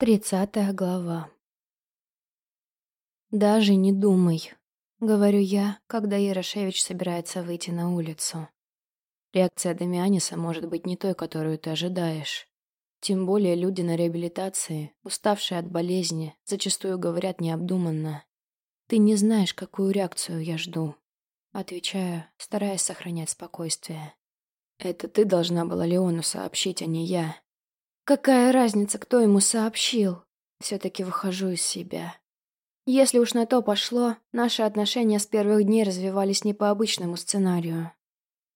Тридцатая глава. «Даже не думай», — говорю я, когда Ярошевич собирается выйти на улицу. Реакция Дамианиса может быть не той, которую ты ожидаешь. Тем более люди на реабилитации, уставшие от болезни, зачастую говорят необдуманно. «Ты не знаешь, какую реакцию я жду», — отвечаю, стараясь сохранять спокойствие. «Это ты должна была Леону сообщить, а не я», Какая разница, кто ему сообщил? Все-таки выхожу из себя. Если уж на то пошло, наши отношения с первых дней развивались не по обычному сценарию.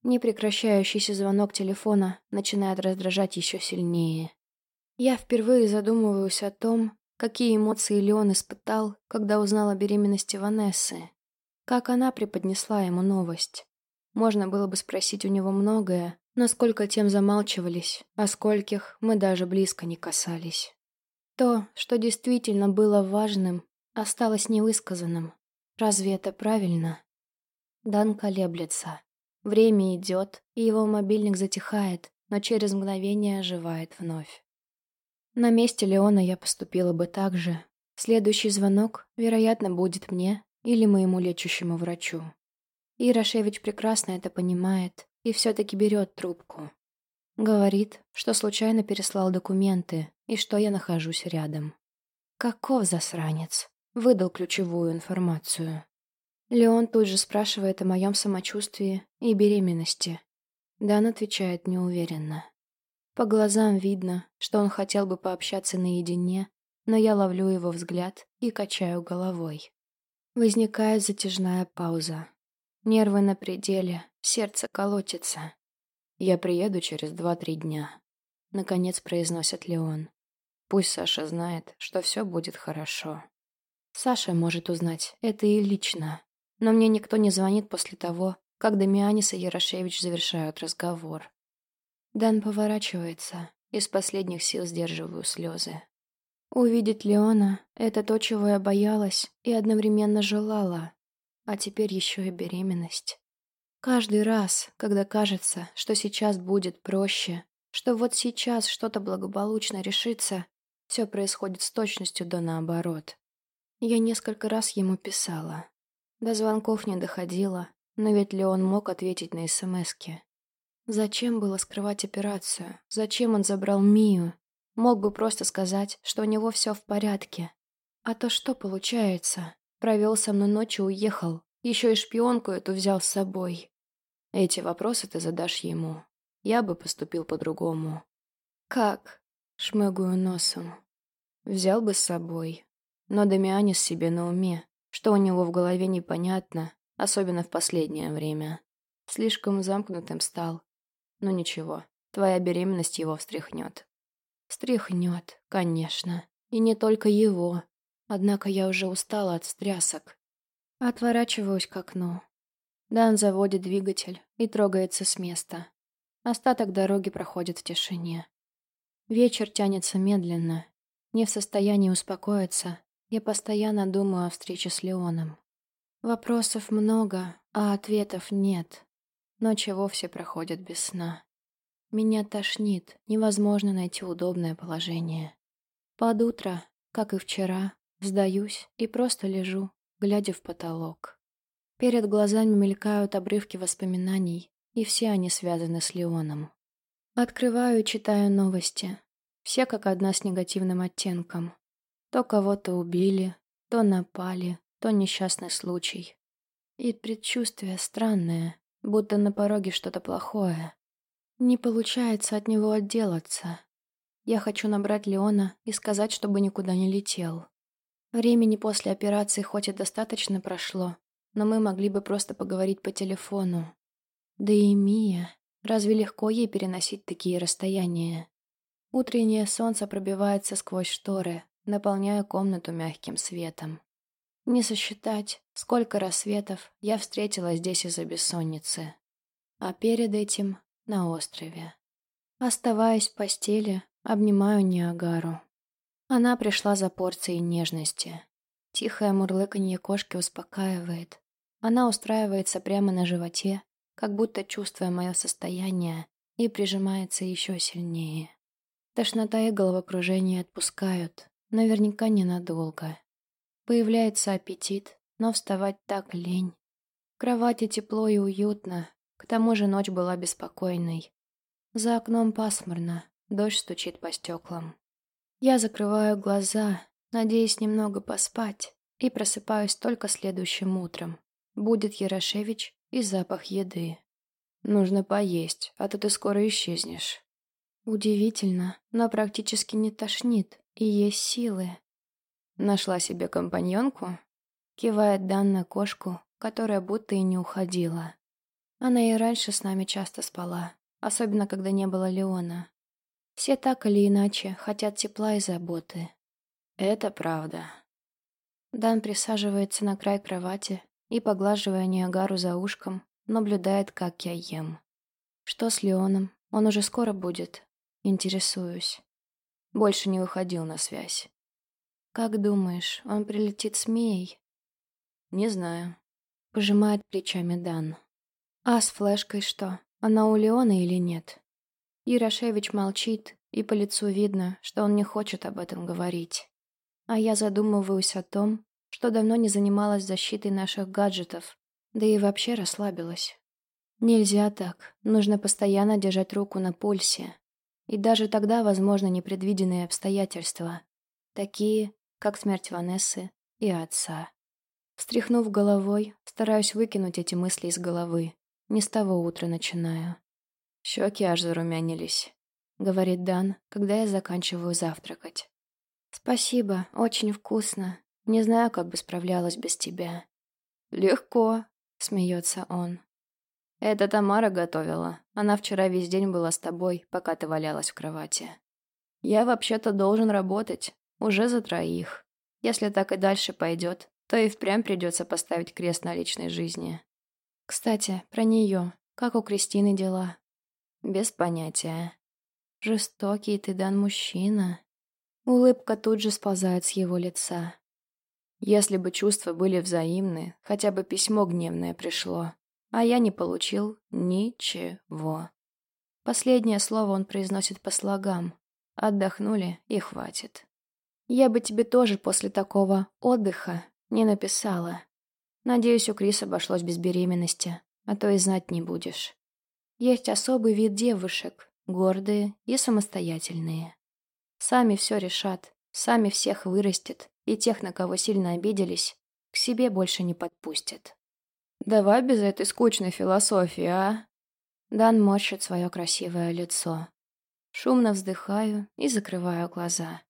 Непрекращающийся звонок телефона начинает раздражать еще сильнее. Я впервые задумываюсь о том, какие эмоции Леон испытал, когда узнал о беременности Ванессы. Как она преподнесла ему новость. Можно было бы спросить у него многое, Насколько тем замалчивались, а скольких мы даже близко не касались. То, что действительно было важным, осталось невысказанным. Разве это правильно? Дан колеблется. Время идет, и его мобильник затихает, но через мгновение оживает вновь. На месте Леона я поступила бы так же. Следующий звонок, вероятно, будет мне или моему лечащему врачу. Ирошевич прекрасно это понимает и все-таки берет трубку. Говорит, что случайно переслал документы и что я нахожусь рядом. Каков засранец? Выдал ключевую информацию. Леон тут же спрашивает о моем самочувствии и беременности. Дан отвечает неуверенно. По глазам видно, что он хотел бы пообщаться наедине, но я ловлю его взгляд и качаю головой. Возникает затяжная пауза. Нервы на пределе, сердце колотится. «Я приеду через два-три дня», — наконец произносит Леон. «Пусть Саша знает, что все будет хорошо». Саша может узнать это и лично, но мне никто не звонит после того, как Дамианис и Ярошевич завершают разговор. Дан поворачивается, из последних сил сдерживаю слезы. Увидеть Леона — это то, чего я боялась и одновременно желала. А теперь еще и беременность. Каждый раз, когда кажется, что сейчас будет проще, что вот сейчас что-то благополучно решится, все происходит с точностью до наоборот. Я несколько раз ему писала. До звонков не доходило, но ведь Леон мог ответить на СМСки. Зачем было скрывать операцию? Зачем он забрал Мию? Мог бы просто сказать, что у него все в порядке. А то что получается? Провел со мной ночь и уехал. Еще и шпионку эту взял с собой. Эти вопросы ты задашь ему. Я бы поступил по-другому. Как? Шмыгаю носом. Взял бы с собой. Но Дамианис себе на уме. Что у него в голове непонятно, особенно в последнее время. Слишком замкнутым стал. Но ничего, твоя беременность его встряхнет. Встряхнет, конечно. И не только его. Однако я уже устала от стрясок. Отворачиваюсь к окну. Дан заводит двигатель и трогается с места. Остаток дороги проходит в тишине. Вечер тянется медленно. Не в состоянии успокоиться, я постоянно думаю о встрече с Леоном. Вопросов много, а ответов нет. Ночи вовсе проходят без сна. Меня тошнит, невозможно найти удобное положение. Под утро, как и вчера, Сдаюсь и просто лежу, глядя в потолок. Перед глазами мелькают обрывки воспоминаний, и все они связаны с Леоном. Открываю и читаю новости. Все как одна с негативным оттенком. То кого-то убили, то напали, то несчастный случай. И предчувствие странное, будто на пороге что-то плохое. Не получается от него отделаться. Я хочу набрать Леона и сказать, чтобы никуда не летел. Времени после операции хоть и достаточно прошло, но мы могли бы просто поговорить по телефону. Да и Мия, разве легко ей переносить такие расстояния? Утреннее солнце пробивается сквозь шторы, наполняя комнату мягким светом. Не сосчитать, сколько рассветов я встретила здесь из-за бессонницы. А перед этим на острове. Оставаясь в постели, обнимаю Ниагару. Она пришла за порцией нежности. Тихое мурлыканье кошки успокаивает. Она устраивается прямо на животе, как будто чувствуя мое состояние, и прижимается еще сильнее. Тошнота и головокружение отпускают, наверняка ненадолго. Появляется аппетит, но вставать так лень. В кровати тепло и уютно, к тому же ночь была беспокойной. За окном пасмурно, дождь стучит по стеклам. Я закрываю глаза, надеясь немного поспать, и просыпаюсь только следующим утром. Будет Ярошевич и запах еды. Нужно поесть, а то ты скоро исчезнешь. Удивительно, но практически не тошнит, и есть силы. Нашла себе компаньонку? Кивает Дан на кошку, которая будто и не уходила. Она и раньше с нами часто спала, особенно когда не было Леона. Все так или иначе хотят тепла и заботы. Это правда. Дан присаживается на край кровати и, поглаживая Ниагару за ушком, наблюдает, как я ем. Что с Леоном? Он уже скоро будет. Интересуюсь. Больше не выходил на связь. Как думаешь, он прилетит с Мией? Не знаю. Пожимает плечами Дан. А с флешкой что? Она у Леона или нет? Ярошевич молчит, и по лицу видно, что он не хочет об этом говорить. А я задумываюсь о том, что давно не занималась защитой наших гаджетов, да и вообще расслабилась. Нельзя так, нужно постоянно держать руку на пульсе. И даже тогда возможны непредвиденные обстоятельства, такие, как смерть Ванессы и отца. Встряхнув головой, стараюсь выкинуть эти мысли из головы. Не с того утра начинаю. Щеки аж зарумянились, говорит Дан, когда я заканчиваю завтракать. Спасибо, очень вкусно. Не знаю, как бы справлялась без тебя. Легко, смеется он. Это Тамара готовила. Она вчера весь день была с тобой, пока ты валялась в кровати. Я вообще-то должен работать. Уже за троих. Если так и дальше пойдет, то и впрямь придется поставить крест на личной жизни. Кстати, про нее. Как у Кристины дела? Без понятия. Жестокий ты, Дан, мужчина. Улыбка тут же сползает с его лица. Если бы чувства были взаимны, хотя бы письмо гневное пришло, а я не получил ничего. Последнее слово он произносит по слогам. Отдохнули и хватит. Я бы тебе тоже после такого отдыха не написала. Надеюсь, у Криса обошлось без беременности, а то и знать не будешь. Есть особый вид девушек, гордые и самостоятельные. Сами все решат, сами всех вырастет, и тех, на кого сильно обиделись, к себе больше не подпустят. Давай без этой скучной философии, а? Дан морщит свое красивое лицо. Шумно вздыхаю и закрываю глаза.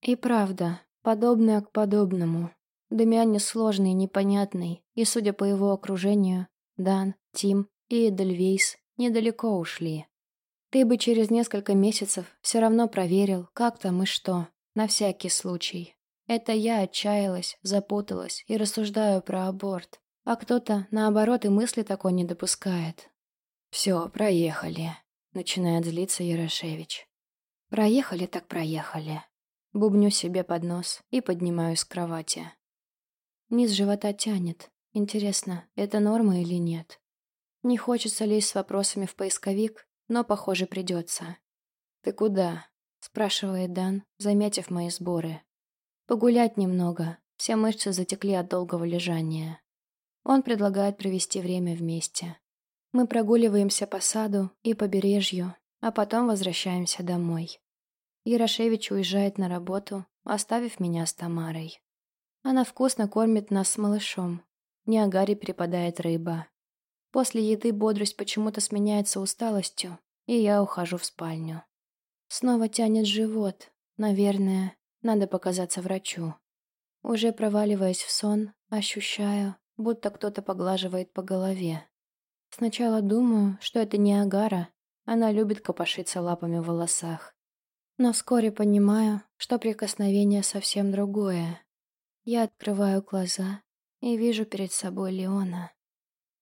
И правда, подобное к подобному. Дамиан сложный и непонятный, и, судя по его окружению, Дан, Тим и Эдельвейс недалеко ушли. Ты бы через несколько месяцев все равно проверил, как там и что, на всякий случай. Это я отчаялась, запуталась и рассуждаю про аборт. А кто-то, наоборот, и мысли такой не допускает. «Все, проехали», — начинает злиться Ярошевич. «Проехали так проехали». Бубню себе под нос и поднимаюсь с кровати. Низ живота тянет. Интересно, это норма или нет? Не хочется лезть с вопросами в поисковик, но, похоже, придется. «Ты куда?» — спрашивает Дан, заметив мои сборы. «Погулять немного. Все мышцы затекли от долгого лежания». Он предлагает провести время вместе. Мы прогуливаемся по саду и побережью, а потом возвращаемся домой. Ярошевич уезжает на работу, оставив меня с Тамарой. Она вкусно кормит нас с малышом. Ниагаре припадает рыба. После еды бодрость почему-то сменяется усталостью, и я ухожу в спальню. Снова тянет живот. Наверное, надо показаться врачу. Уже проваливаясь в сон, ощущаю, будто кто-то поглаживает по голове. Сначала думаю, что это не Агара, она любит копошиться лапами в волосах. Но вскоре понимаю, что прикосновение совсем другое. Я открываю глаза и вижу перед собой Леона.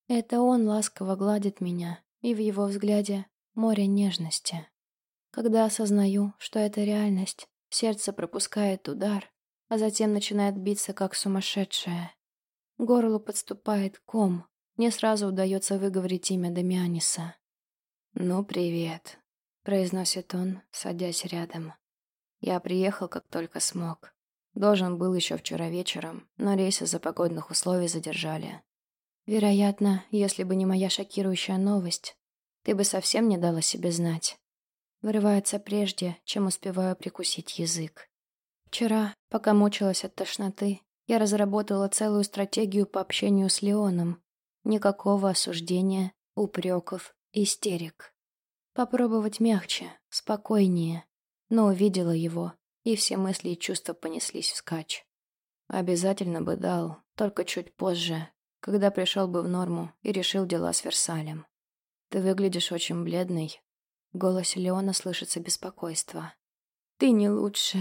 Это он ласково гладит меня, и в его взгляде море нежности. Когда осознаю, что это реальность, сердце пропускает удар, а затем начинает биться как сумасшедшее. Горлу подступает ком. Мне сразу удается выговорить имя Дамианиса. «Ну, привет», — произносит он, садясь рядом. «Я приехал, как только смог. Должен был еще вчера вечером, но рейс из-за погодных условий задержали. Вероятно, если бы не моя шокирующая новость, ты бы совсем не дала себе знать. Вырывается прежде, чем успеваю прикусить язык. Вчера, пока мучилась от тошноты, я разработала целую стратегию по общению с Леоном. Никакого осуждения, упреков, истерик. Попробовать мягче, спокойнее. Но увидела его, и все мысли и чувства понеслись вскачь. Обязательно бы дал, только чуть позже, когда пришел бы в норму и решил дела с Версалем. Ты выглядишь очень бледной. В голосе Леона слышится беспокойство. Ты не лучше.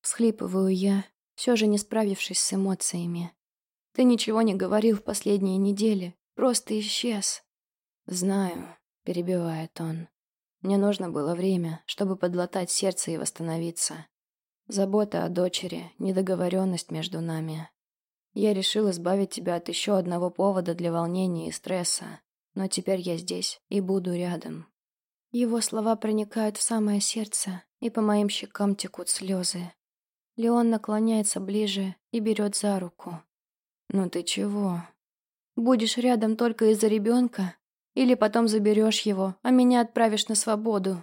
Всхлипываю я, все же не справившись с эмоциями. Ты ничего не говорил в последние недели, просто исчез. Знаю, перебивает он. Мне нужно было время, чтобы подлатать сердце и восстановиться. Забота о дочери, недоговоренность между нами. Я решил избавить тебя от еще одного повода для волнения и стресса, но теперь я здесь и буду рядом». Его слова проникают в самое сердце, и по моим щекам текут слезы. Леон наклоняется ближе и берет за руку. «Ну ты чего?» «Будешь рядом только из-за ребенка? Или потом заберешь его, а меня отправишь на свободу?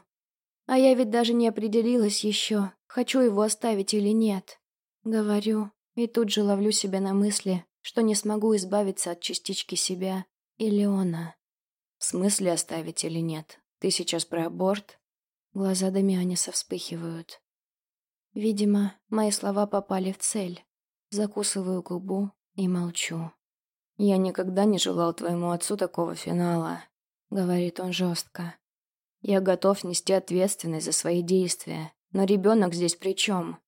А я ведь даже не определилась еще, хочу его оставить или нет». Говорю, и тут же ловлю себя на мысли, что не смогу избавиться от частички себя и Леона. В смысле оставить или нет? Ты сейчас про аборт? Глаза Дамианиса вспыхивают. Видимо, мои слова попали в цель. Закусываю губу и молчу. «Я никогда не желал твоему отцу такого финала», — говорит он жестко. «Я готов нести ответственность за свои действия, но ребенок здесь при чем?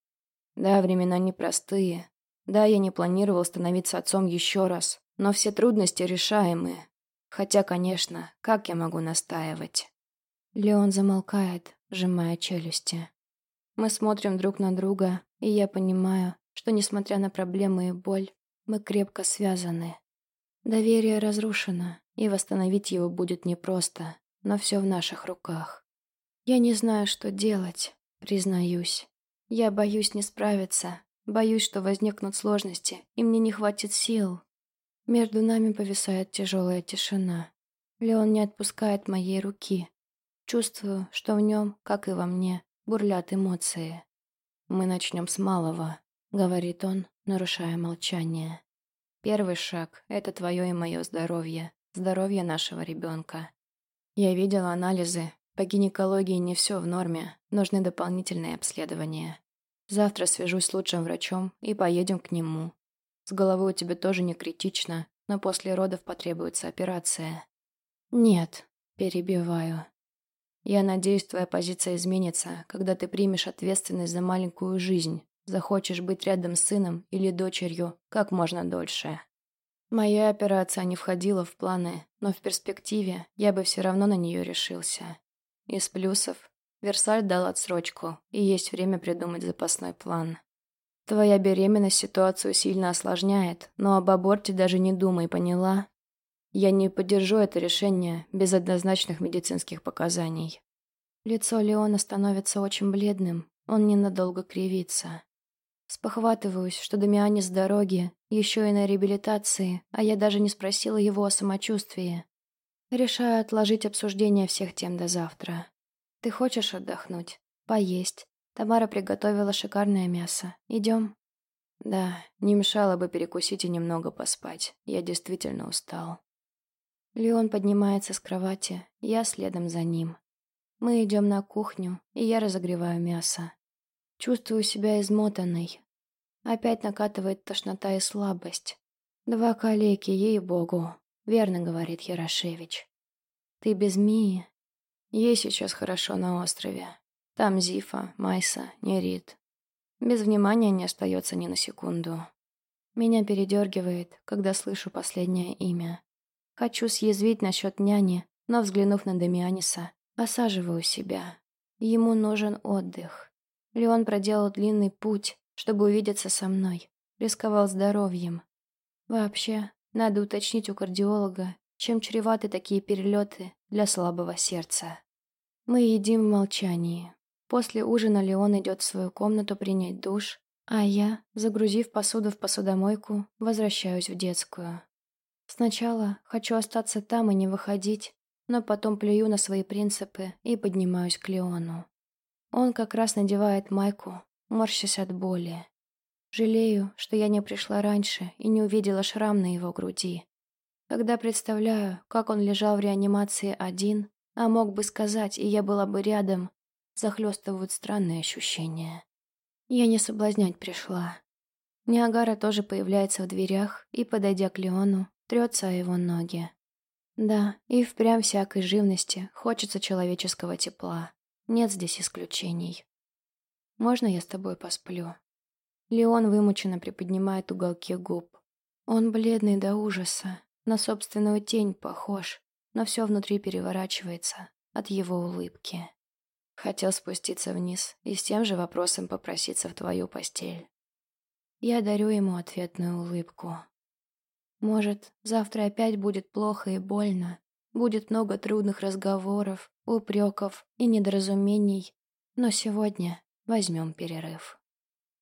Да, времена непростые, да, я не планировал становиться отцом еще раз, но все трудности решаемые. Хотя, конечно, как я могу настаивать? Леон замолкает, сжимая челюсти. Мы смотрим друг на друга, и я понимаю, что, несмотря на проблемы и боль, мы крепко связаны. Доверие разрушено, и восстановить его будет непросто, но все в наших руках. Я не знаю, что делать, признаюсь. Я боюсь не справиться, Боюсь, что возникнут сложности, и мне не хватит сил. Между нами повисает тяжелая тишина. Леон не отпускает моей руки. Чувствую, что в нем, как и во мне, бурлят эмоции. «Мы начнем с малого», — говорит он, нарушая молчание. «Первый шаг — это твое и мое здоровье, здоровье нашего ребенка. Я видела анализы, по гинекологии не все в норме, нужны дополнительные обследования. Завтра свяжусь с лучшим врачом и поедем к нему. С головой у тебя тоже не критично, но после родов потребуется операция. Нет, перебиваю. Я надеюсь, твоя позиция изменится, когда ты примешь ответственность за маленькую жизнь, захочешь быть рядом с сыном или дочерью как можно дольше. Моя операция не входила в планы, но в перспективе я бы все равно на нее решился. Из плюсов Версаль дал отсрочку, и есть время придумать запасной план. Твоя беременность ситуацию сильно осложняет, но об аборте даже не думай, поняла? Я не поддержу это решение без однозначных медицинских показаний. Лицо Леона становится очень бледным, он ненадолго кривится. Спохватываюсь, что Дамиане с дороги, еще и на реабилитации, а я даже не спросила его о самочувствии. Решаю отложить обсуждение всех тем до завтра. Ты хочешь отдохнуть? Поесть. Тамара приготовила шикарное мясо. Идем? Да, не мешало бы перекусить и немного поспать. Я действительно устал. Леон поднимается с кровати, я следом за ним. Мы идем на кухню, и я разогреваю мясо. Чувствую себя измотанной. Опять накатывает тошнота и слабость. Два калеки, ей-богу, верно говорит Ярошевич. Ты без Мии, Ей сейчас хорошо на острове. Там Зифа, Майса, Нерит. Без внимания не остается ни на секунду. Меня передергивает, когда слышу последнее имя. Хочу съязвить насчет няни, но, взглянув на Демианиса, осаживаю себя. Ему нужен отдых. Леон проделал длинный путь, чтобы увидеться со мной. Рисковал здоровьем. Вообще, надо уточнить у кардиолога, чем чреваты такие перелеты для слабого сердца. Мы едим в молчании. После ужина Леон идет в свою комнату принять душ, А я, загрузив посуду в посудомойку, возвращаюсь в детскую. Сначала хочу остаться там и не выходить, но потом плюю на свои принципы и поднимаюсь к Леону. Он как раз надевает майку, морщась от боли. Жалею, что я не пришла раньше и не увидела шрам на его груди. Когда представляю, как он лежал в реанимации один, а мог бы сказать, и я была бы рядом, захлестывают странные ощущения. Я не соблазнять пришла. Ниагара тоже появляется в дверях и, подойдя к Леону, трется о его ноги. Да, и впрямь всякой живности хочется человеческого тепла. Нет здесь исключений. Можно я с тобой посплю? Леон вымученно приподнимает уголки губ. Он бледный до ужаса, на собственную тень похож, но все внутри переворачивается от его улыбки. Хотел спуститься вниз и с тем же вопросом попроситься в твою постель. Я дарю ему ответную улыбку. Может, завтра опять будет плохо и больно, будет много трудных разговоров, упреков и недоразумений, но сегодня возьмем перерыв.